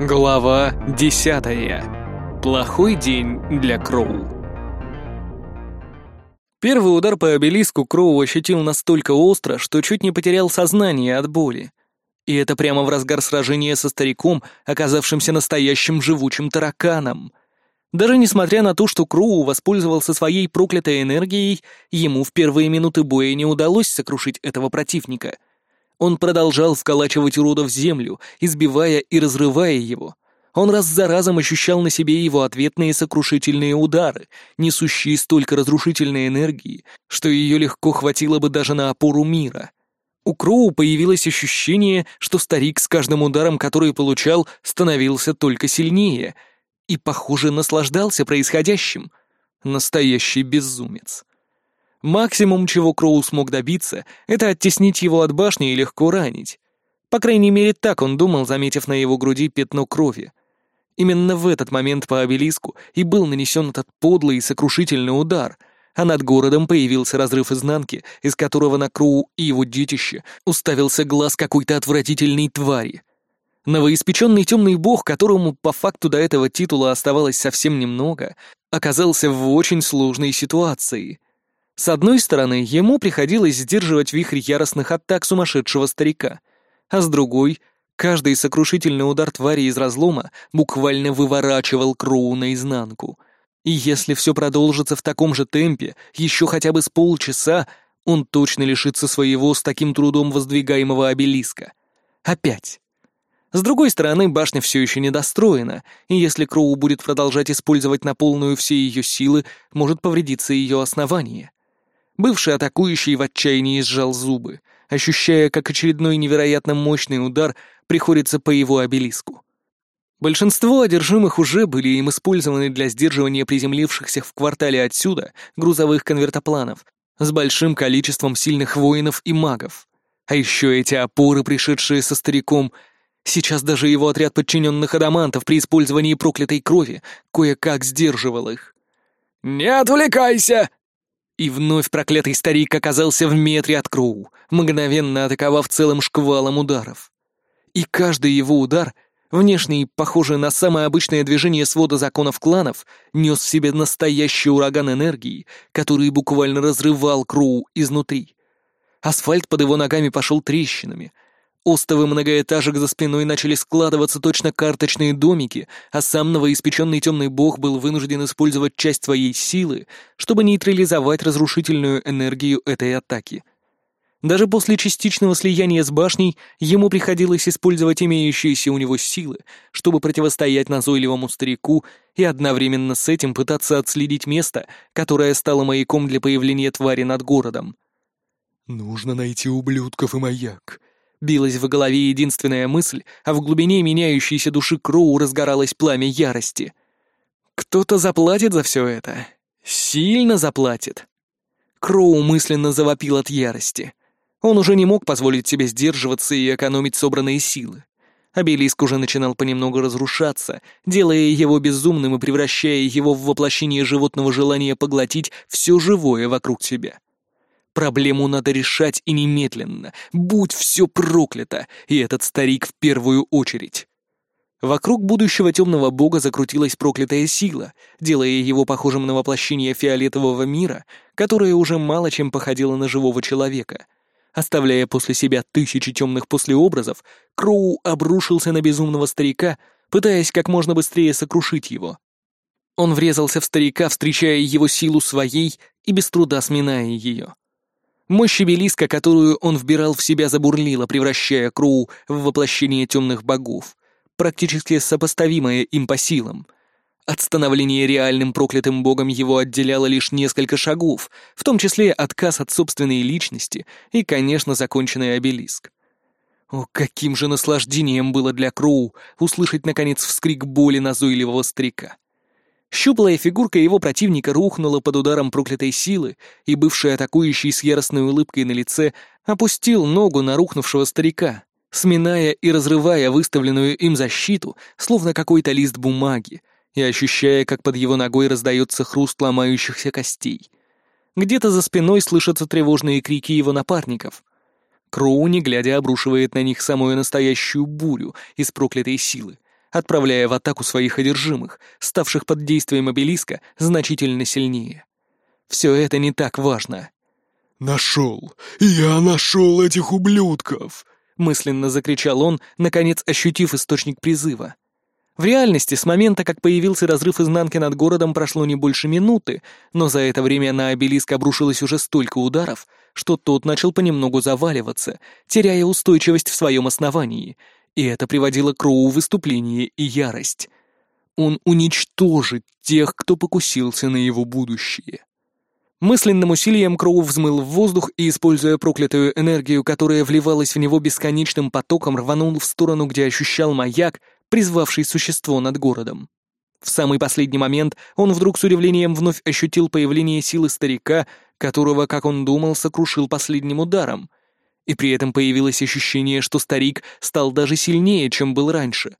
Глава десятая. Плохой день для Кроу. Первый удар по обелиску Кроу ощутил настолько остро, что чуть не потерял сознание от боли. И это прямо в разгар сражения со стариком, оказавшимся настоящим живучим тараканом. Даже несмотря на то, что Кроу воспользовался своей проклятой энергией, ему в первые минуты боя не удалось сокрушить этого противника — он продолжал вколачивать урода в землю, избивая и разрывая его. Он раз за разом ощущал на себе его ответные сокрушительные удары, несущие столько разрушительной энергии, что ее легко хватило бы даже на опору мира. У Кроу появилось ощущение, что старик с каждым ударом, который получал, становился только сильнее и, похоже, наслаждался происходящим. Настоящий безумец. Максимум, чего Кроу смог добиться, это оттеснить его от башни и легко ранить. По крайней мере, так он думал, заметив на его груди пятно крови. Именно в этот момент по обелиску и был нанесен этот подлый и сокрушительный удар, а над городом появился разрыв изнанки, из которого на Кроу и его детище уставился глаз какой-то отвратительной твари. Новоиспеченный темный бог, которому по факту до этого титула оставалось совсем немного, оказался в очень сложной ситуации — с одной стороны, ему приходилось сдерживать вихрь яростных атак сумасшедшего старика, а с другой, каждый сокрушительный удар твари из разлома буквально выворачивал Кроу наизнанку. И если все продолжится в таком же темпе, еще хотя бы с полчаса, он точно лишится своего с таким трудом воздвигаемого обелиска. Опять. С другой стороны, башня все еще недостроена, и если Кроу будет продолжать использовать на полную все ее силы, может повредиться ее основание. Бывший атакующий в отчаянии сжал зубы, ощущая, как очередной невероятно мощный удар приходится по его обелиску. Большинство одержимых уже были им использованы для сдерживания приземлившихся в квартале отсюда грузовых конвертопланов с большим количеством сильных воинов и магов. А еще эти опоры, пришедшие со стариком, сейчас даже его отряд подчиненных адамантов при использовании проклятой крови кое-как сдерживал их. «Не отвлекайся!» И вновь проклятый старик оказался в метре от Кроу, мгновенно атаковав целым шквалом ударов. И каждый его удар, внешний, похожий на самое обычное движение свода законов кланов, нес в себе настоящий ураган энергии, который буквально разрывал Кроу изнутри. Асфальт под его ногами пошел трещинами — Остовы многоэтажек за спиной начали складываться точно карточные домики, а сам новоиспеченный темный бог был вынужден использовать часть своей силы, чтобы нейтрализовать разрушительную энергию этой атаки. Даже после частичного слияния с башней ему приходилось использовать имеющиеся у него силы, чтобы противостоять назойливому старику и одновременно с этим пытаться отследить место, которое стало маяком для появления твари над городом. «Нужно найти ублюдков и маяк», Билась в голове единственная мысль, а в глубине меняющейся души Кроу разгоралось пламя ярости. Кто-то заплатит за все это. Сильно заплатит. Кроу мысленно завопил от ярости. Он уже не мог позволить себе сдерживаться и экономить собранные силы. Обелиск уже начинал понемногу разрушаться, делая его безумным и превращая его в воплощение животного желания поглотить все живое вокруг себя. Проблему надо решать и немедленно. Будь все проклято, и этот старик в первую очередь. Вокруг будущего темного бога закрутилась проклятая сила, делая его похожим на воплощение фиолетового мира, которое уже мало чем походило на живого человека. Оставляя после себя тысячи темных послеобразов, Кроу обрушился на безумного старика, пытаясь как можно быстрее сокрушить его. Он врезался в старика, встречая его силу своей и без труда сминая ее. Мощь обелиска, которую он вбирал в себя, забурлила, превращая Кроу в воплощение темных богов, практически сопоставимое им по силам. От становления реальным проклятым богом его отделяло лишь несколько шагов, в том числе отказ от собственной личности и, конечно, законченный обелиск. О, каким же наслаждением было для Кроу услышать, наконец, вскрик боли назойливого старика. Щуплая фигурка его противника рухнула под ударом проклятой силы, и бывший атакующий с яростной улыбкой на лице опустил ногу на рухнувшего старика, сминая и разрывая выставленную им защиту, словно какой-то лист бумаги, и ощущая, как под его ногой раздается хруст ломающихся костей. Где-то за спиной слышатся тревожные крики его напарников. Кроу, не глядя, обрушивает на них самую настоящую бурю из проклятой силы — отправляя в атаку своих одержимых, ставших под действием обелиска значительно сильнее. Все это не так важно. «Нашел! Я нашел этих ублюдков!» мысленно закричал он, наконец ощутив источник призыва. В реальности, с момента, как появился разрыв изнанки над городом, прошло не больше минуты, но за это время на обелиск обрушилось уже столько ударов, что тот начал понемногу заваливаться, теряя устойчивость в своем основании, и это приводило к Роу в выступление и ярость. Он уничтожит тех, кто покусился на его будущее. Мысленным усилием Кроу взмыл в воздух и, используя проклятую энергию, которая вливалась в него бесконечным потоком, рванул в сторону, где ощущал маяк, призвавший существо над городом. В самый последний момент он вдруг с удивлением вновь ощутил появление силы старика, которого, как он думал, сокрушил последним ударом. И при этом появилось ощущение, что старик стал даже сильнее, чем был раньше.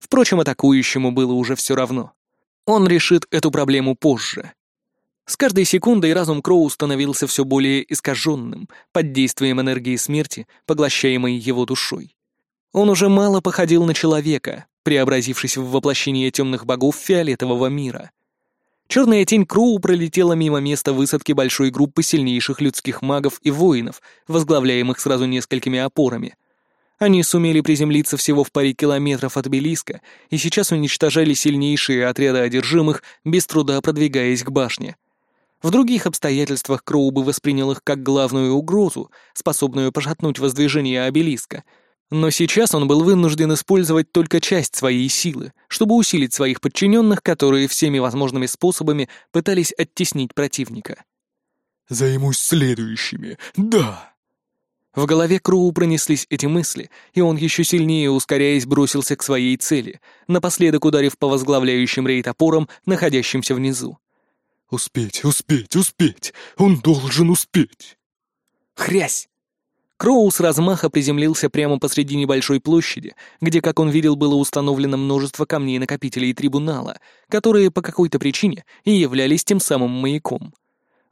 Впрочем, атакующему было уже все равно. Он решит эту проблему позже. С каждой секундой разум Кроу становился все более искаженным, под действием энергии смерти, поглощаемой его душой. Он уже мало походил на человека, преобразившись в воплощение темных богов фиолетового мира. Черная тень Кроу пролетела мимо места высадки большой группы сильнейших людских магов и воинов, возглавляемых сразу несколькими опорами. Они сумели приземлиться всего в паре километров от Белиска и сейчас уничтожали сильнейшие отряды одержимых, без труда продвигаясь к башне. В других обстоятельствах Кроу бы воспринял их как главную угрозу, способную пошатнуть воздвижение обелиска. Но сейчас он был вынужден использовать только часть своей силы, чтобы усилить своих подчиненных, которые всеми возможными способами пытались оттеснить противника. «Займусь следующими, да!» В голове Кроу пронеслись эти мысли, и он еще сильнее ускоряясь бросился к своей цели, напоследок ударив по возглавляющим рейд опорам, находящимся внизу. Успеть, успеть, успеть! Он должен успеть!» Хрясь! Кроу с размаха приземлился прямо посреди небольшой площади, где, как он видел, было установлено множество камней-накопителей трибунала, которые по какой-то причине и являлись тем самым маяком.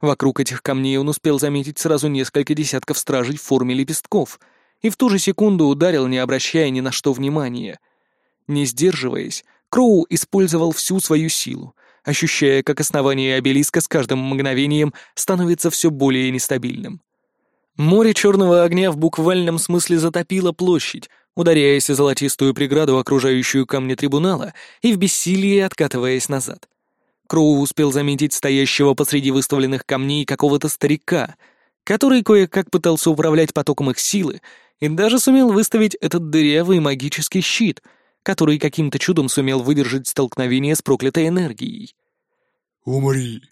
Вокруг этих камней он успел заметить сразу несколько десятков стражей в форме лепестков и в ту же секунду ударил, не обращая ни на что внимания. Не сдерживаясь, Кроу использовал всю свою силу, ощущая, как основание обелиска с каждым мгновением становится все более нестабильным. Море черного огня в буквальном смысле затопило площадь, ударяясь о золотистую преграду, окружающую камни трибунала, и в бессилии откатываясь назад. Кроу успел заметить стоящего посреди выставленных камней какого-то старика, который кое-как пытался управлять потоком их силы и даже сумел выставить этот дырявый магический щит — который каким-то чудом сумел выдержать столкновение с проклятой энергией. «Умри!»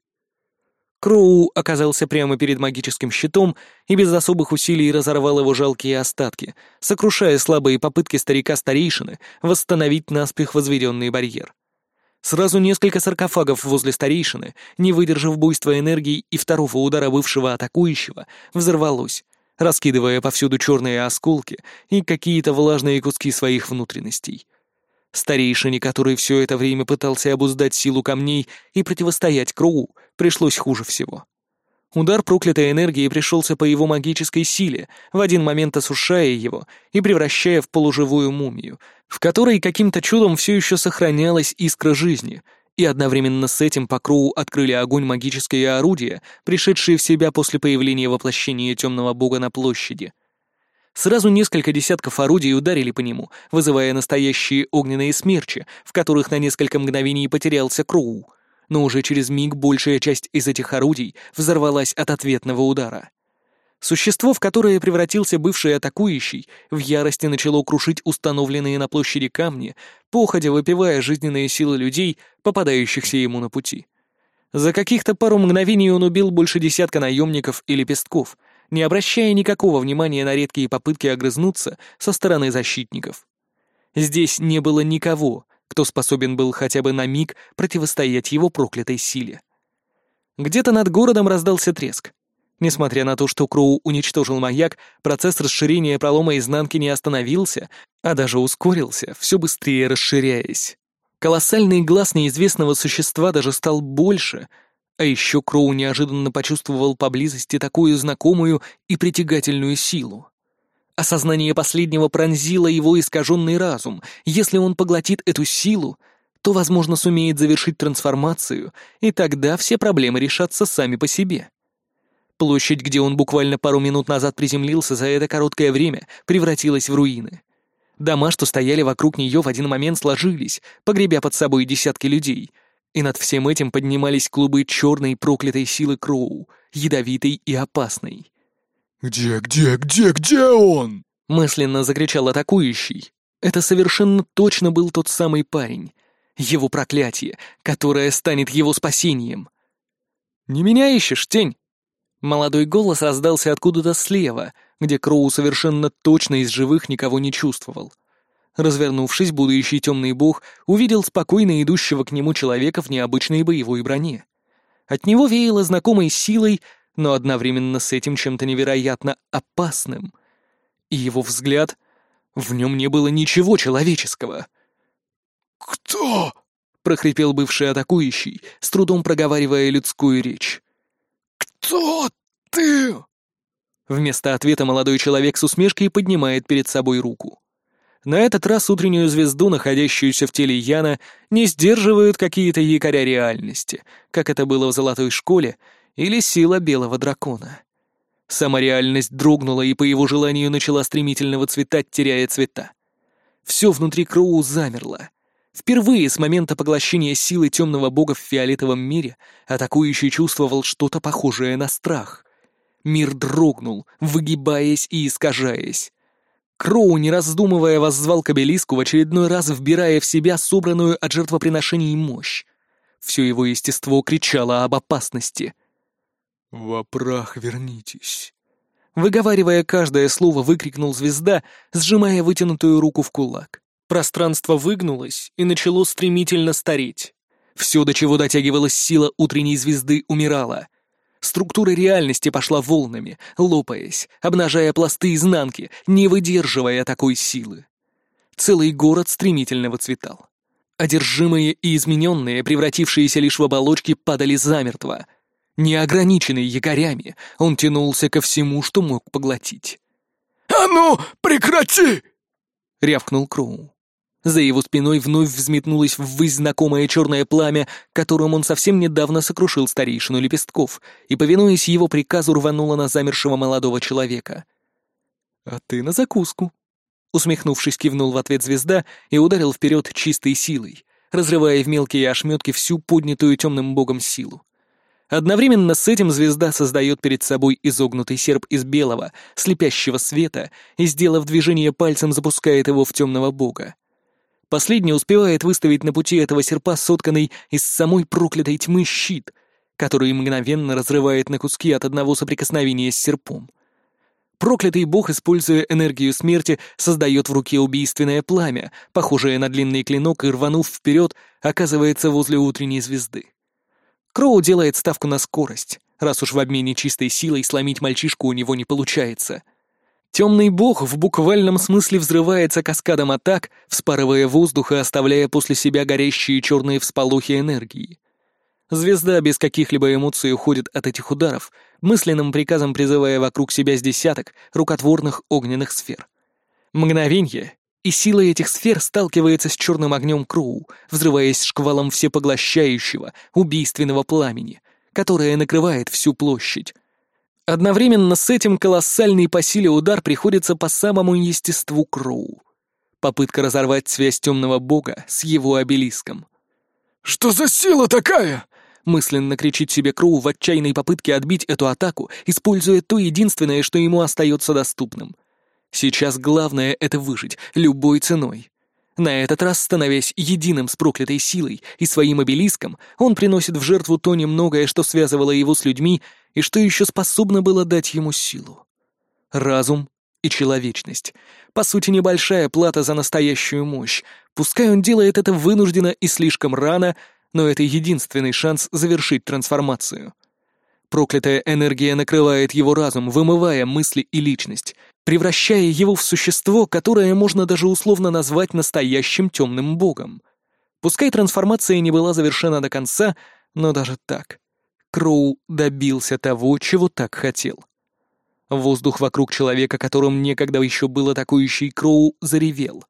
Кроу оказался прямо перед магическим щитом и без особых усилий разорвал его жалкие остатки, сокрушая слабые попытки старика-старейшины восстановить наспех возведенный барьер. Сразу несколько саркофагов возле старейшины, не выдержав буйства энергии и второго удара бывшего атакующего, взорвалось, раскидывая повсюду черные осколки и какие-то влажные куски своих внутренностей. Старейшине, который все это время пытался обуздать силу камней и противостоять Кроу, пришлось хуже всего. Удар проклятой энергии пришелся по его магической силе, в один момент осушая его и превращая в полуживую мумию, в которой каким-то чудом все еще сохранялась искра жизни, и одновременно с этим по Кроу открыли огонь магические орудия, пришедшие в себя после появления воплощения темного бога на площади — Сразу несколько десятков орудий ударили по нему, вызывая настоящие огненные смерчи, в которых на несколько мгновений потерялся Кроу. Но уже через миг большая часть из этих орудий взорвалась от ответного удара. Существо, в которое превратился бывший атакующий, в ярости начало крушить установленные на площади камни, походя выпивая жизненные силы людей, попадающихся ему на пути. За каких-то пару мгновений он убил больше десятка наемников и лепестков — не обращая никакого внимания на редкие попытки огрызнуться со стороны защитников. Здесь не было никого, кто способен был хотя бы на миг противостоять его проклятой силе. Где-то над городом раздался треск. Несмотря на то, что Кроу уничтожил маяк, процесс расширения пролома изнанки не остановился, а даже ускорился, все быстрее расширяясь. Колоссальный глаз неизвестного существа даже стал больше — а еще Кроу неожиданно почувствовал поблизости такую знакомую и притягательную силу. Осознание последнего пронзило его искаженный разум. Если он поглотит эту силу, то, возможно, сумеет завершить трансформацию, и тогда все проблемы решатся сами по себе. Площадь, где он буквально пару минут назад приземлился, за это короткое время превратилась в руины. Дома, что стояли вокруг нее, в один момент сложились, погребя под собой десятки людей, и над всем этим поднимались клубы черной проклятой силы Кроу, ядовитой и опасной. «Где, где, где, где он?» — мысленно закричал атакующий. Это совершенно точно был тот самый парень. Его проклятие, которое станет его спасением. «Не меня ищешь, тень?» Молодой голос раздался откуда-то слева, где Кроу совершенно точно из живых никого не чувствовал. Развернувшись, будущий темный бог увидел спокойно идущего к нему человека в необычной боевой броне. От него веяло знакомой силой, но одновременно с этим чем-то невероятно опасным. И его взгляд... В нем не было ничего человеческого. «Кто?» — прохрипел бывший атакующий, с трудом проговаривая людскую речь. «Кто ты?» Вместо ответа молодой человек с усмешкой поднимает перед собой руку. На этот раз утреннюю звезду, находящуюся в теле Яна, не сдерживают какие-то якоря реальности, как это было в золотой школе, или сила белого дракона. Сама реальность дрогнула и по его желанию начала стремительно выцветать, теряя цвета. Все внутри Кроу замерло. Впервые с момента поглощения силы темного бога в фиолетовом мире атакующий чувствовал что-то похожее на страх. Мир дрогнул, выгибаясь и искажаясь. Кроу, не раздумывая, воззвал к обелиску, в очередной раз вбирая в себя собранную от жертвоприношений мощь. Все его естество кричало об опасности. «Во прах вернитесь!» Выговаривая каждое слово, выкрикнул звезда, сжимая вытянутую руку в кулак. Пространство выгнулось и начало стремительно стареть. Все, до чего дотягивалась сила утренней звезды, умирало. Структура реальности пошла волнами, лопаясь, обнажая пласты изнанки, не выдерживая такой силы. Целый город стремительно выцветал. Одержимые и измененные, превратившиеся лишь в оболочки, падали замертво. Неограниченный якорями, он тянулся ко всему, что мог поглотить. «А ну, прекрати!» — рявкнул Кроу. За его спиной вновь взметнулось ввысь знакомое черное пламя, которым он совсем недавно сокрушил старейшину лепестков, и, повинуясь его приказу, рвануло на замершего молодого человека. «А ты на закуску», — усмехнувшись, кивнул в ответ звезда и ударил вперед чистой силой, разрывая в мелкие ошметки всю поднятую темным богом силу. Одновременно с этим звезда создает перед собой изогнутый серп из белого, слепящего света, и, сделав движение пальцем, запускает его в темного бога. Последний успевает выставить на пути этого серпа сотканный из самой проклятой тьмы щит, который мгновенно разрывает на куски от одного соприкосновения с серпом. Проклятый бог, используя энергию смерти, создает в руке убийственное пламя, похожее на длинный клинок, и, рванув вперед, оказывается возле утренней звезды. Кроу делает ставку на скорость, раз уж в обмене чистой силой сломить мальчишку у него не получается — Темный бог в буквальном смысле взрывается каскадом атак, вспарывая воздух и оставляя после себя горящие черные всполохи энергии. Звезда без каких-либо эмоций уходит от этих ударов, мысленным приказом призывая вокруг себя с десяток рукотворных огненных сфер. Мгновенье, и сила этих сфер сталкивается с черным огнем Кроу, взрываясь шквалом всепоглощающего, убийственного пламени, которое накрывает всю площадь. Одновременно с этим колоссальный по силе удар приходится по самому естеству Кроу. Попытка разорвать связь темного бога с его обелиском. «Что за сила такая?» мысленно кричит себе Кроу в отчаянной попытке отбить эту атаку, используя то единственное, что ему остается доступным. Сейчас главное — это выжить, любой ценой. На этот раз, становясь единым с проклятой силой и своим обелиском, он приносит в жертву то немногое, что связывало его с людьми и что еще способно было дать ему силу. Разум и человечность. По сути, небольшая плата за настоящую мощь. Пускай он делает это вынужденно и слишком рано, но это единственный шанс завершить трансформацию. Проклятая энергия накрывает его разум, вымывая мысли и личность, превращая его в существо, которое можно даже условно назвать настоящим темным богом. Пускай трансформация не была завершена до конца, но даже так. Кроу добился того, чего так хотел. Воздух вокруг человека, которым некогда еще был атакующий Кроу, заревел.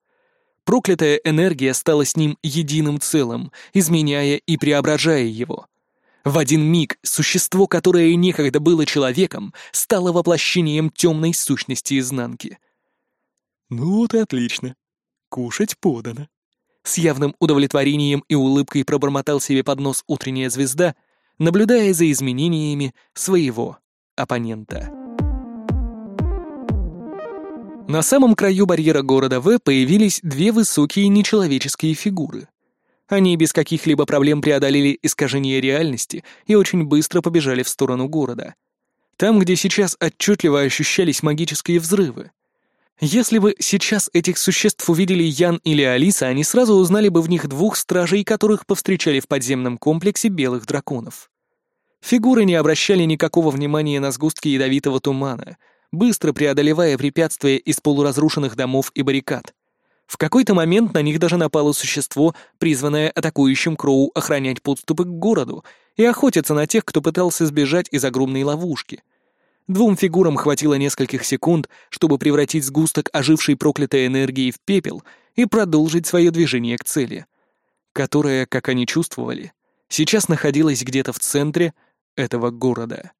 Проклятая энергия стала с ним единым целым, изменяя и преображая его. В один миг существо, которое некогда было человеком, стало воплощением темной сущности изнанки. «Ну вот и отлично. Кушать подано». С явным удовлетворением и улыбкой пробормотал себе под нос утренняя звезда, наблюдая за изменениями своего оппонента. На самом краю барьера города В появились две высокие нечеловеческие фигуры. Они без каких-либо проблем преодолели искажение реальности и очень быстро побежали в сторону города. Там, где сейчас отчетливо ощущались магические взрывы. Если бы сейчас этих существ увидели Ян или Алиса, они сразу узнали бы в них двух стражей, которых повстречали в подземном комплексе белых драконов. Фигуры не обращали никакого внимания на сгустки ядовитого тумана, быстро преодолевая препятствия из полуразрушенных домов и баррикад. В какой-то момент на них даже напало существо, призванное атакующим Кроу охранять подступы к городу и охотиться на тех, кто пытался сбежать из огромной ловушки. Двум фигурам хватило нескольких секунд, чтобы превратить сгусток ожившей проклятой энергии в пепел и продолжить свое движение к цели, которая, как они чувствовали, сейчас находилась где-то в центре этого города.